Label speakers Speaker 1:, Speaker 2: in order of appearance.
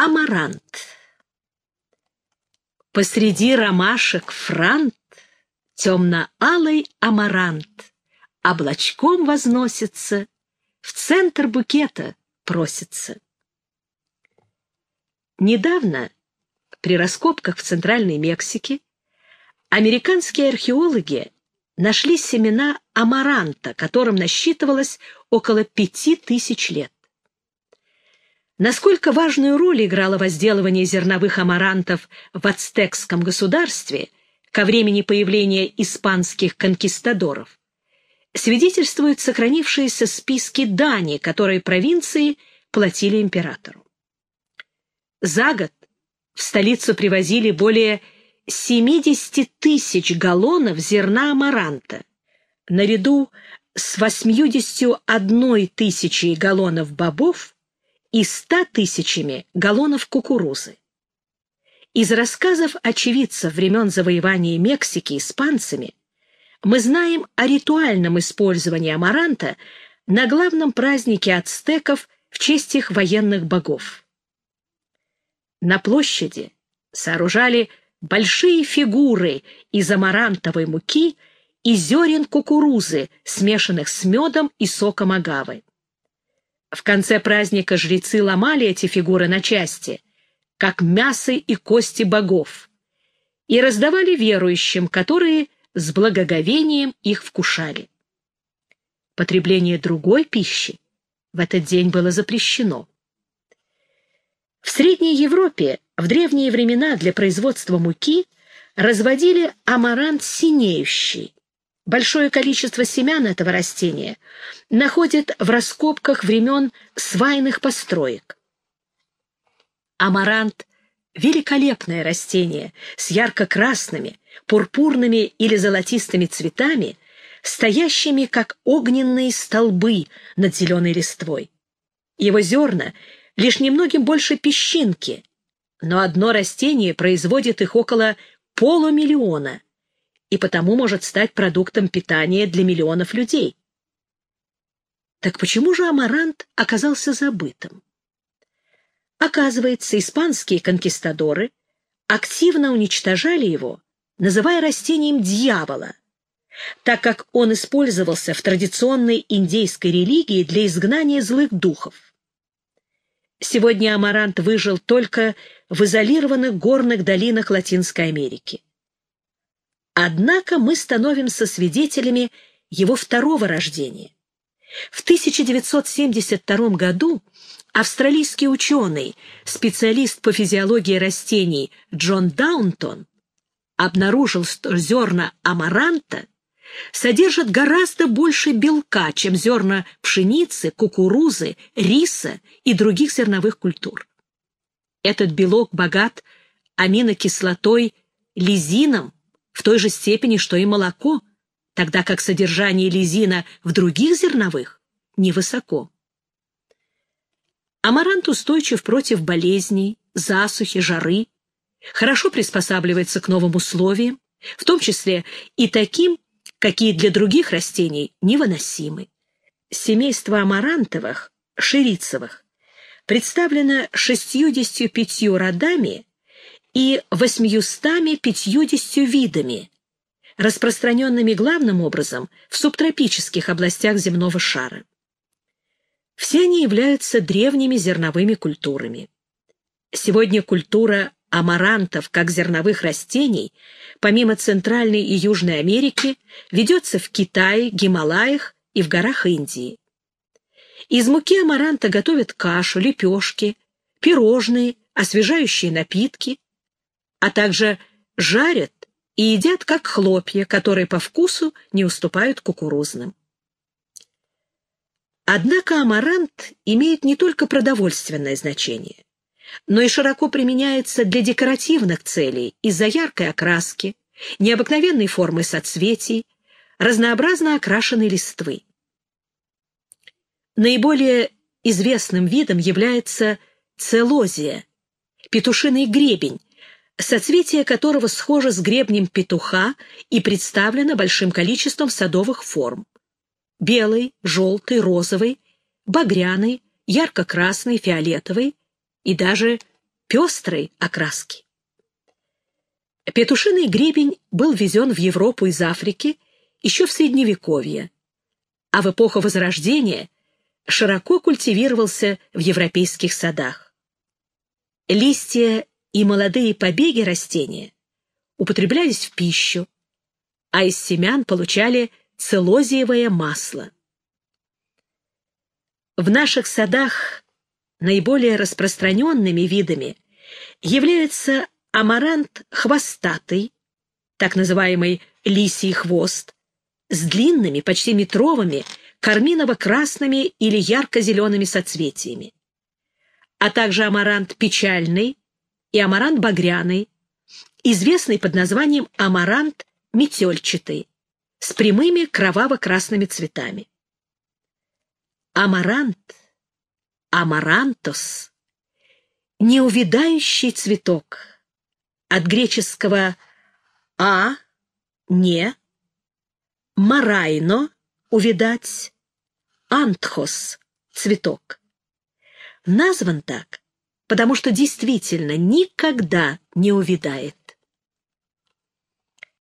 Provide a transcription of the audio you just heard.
Speaker 1: Амарант. Посреди ромашек франт, темно-алый амарант, облачком возносится, в центр букета просится. Недавно при раскопках в Центральной Мексике американские археологи нашли семена амаранта, которым насчитывалось около пяти тысяч лет. Насколько важную роль играло возделывание зерновых амарантов в ацтекском государстве ко времени появления испанских конкистадоров, свидетельствуют сохранившиеся списки дани, которые провинции платили императору. За год в столицу привозили более 70 тысяч галлонов зерна амаранта, наряду с 81 тысячей галлонов бобов и ста тысячами галлонов кукурузы. Из рассказов очевидцев времен завоевания Мексики испанцами мы знаем о ритуальном использовании амаранта на главном празднике ацтеков в честь их военных богов. На площади сооружали большие фигуры из амарантовой муки и зерен кукурузы, смешанных с медом и соком агавы. В конце праздника жрецы ломали эти фигуры на части, как мясо и кости богов, и раздавали верующим, которые с благоговением их вкушали. Потребление другой пищи в этот день было запрещено. В Средней Европе в древние времена для производства муки разводили амарант синеющий, Большое количество семян этого растения находят в раскопках времен свайных построек. Амарант — великолепное растение с ярко-красными, пурпурными или золотистыми цветами, стоящими как огненные столбы над зеленой листвой. Его зерна лишь немногим больше песчинки, но одно растение производит их около полумиллиона — и потому может стать продуктом питания для миллионов людей. Так почему же амарант оказался забытым? Оказывается, испанские конкистадоры активно уничтожали его, называя растением дьявола, так как он использовался в традиционной индейской религии для изгнания злых духов. Сегодня амарант выжил только в изолированных горных долинах Латинской Америки. Однако мы становимся свидетелями его второго рождения. В 1972 году австралийский ученый, специалист по физиологии растений Джон Даунтон обнаружил, что зерна амаранта содержат гораздо больше белка, чем зерна пшеницы, кукурузы, риса и других зерновых культур. Этот белок богат аминокислотой лизином, в той же степени, что и молоко, тогда как содержание лизина в других зерновых невысоко. Амарант устойчив против болезней, засухи, жары, хорошо приспосабливается к новым условиям, в том числе и таким, какие для других растений невыносимы. Семейство амарантовых, ширицевых, представлено 65 родами и 850 видами, распространенными главным образом в субтропических областях земного шара. Все они являются древними зерновыми культурами. Сегодня культура амарантов как зерновых растений, помимо Центральной и Южной Америки, ведется в Китае, Гималаях и в горах Индии. Из муки амаранта готовят кашу, лепешки, пирожные, освежающие напитки, а также жарят и едят как хлопья, которые по вкусу не уступают кукурузным. Однако амарант имеет не только продовольственное значение, но и широко применяется для декоративных целей из-за яркой окраски, необыкновенной формы соцветий, разнообразно окрашенной листвы. Наиболее известным видом является целозия, петушиный гребень, соцветие которого схоже с гребнем петуха и представлено большим количеством садовых форм. Белый, желтый, розовый, багряный, ярко-красный, фиолетовый и даже пестрой окраски. Петушиный гребень был везен в Европу из Африки еще в Средневековье, а в эпоху Возрождения широко культивировался в европейских садах. Листья и молодые побеги растения употреблялись в пищу, а из семян получали целозиевое масло. В наших садах наиболее распространенными видами являются амарант хвостатый, так называемый лисий хвост, с длинными, почти метровыми, карминово-красными или ярко-зелеными соцветиями, а также амарант печальный и амарант багряный, известный под названием амарант метельчатый, с прямыми кроваво-красными цветами. Амарант, амарантос, неувядающий цветок, от греческого «а» — «не», «марайно» — «увидать», «антхос» — «цветок». Назван так, потому что действительно никогда не увядает.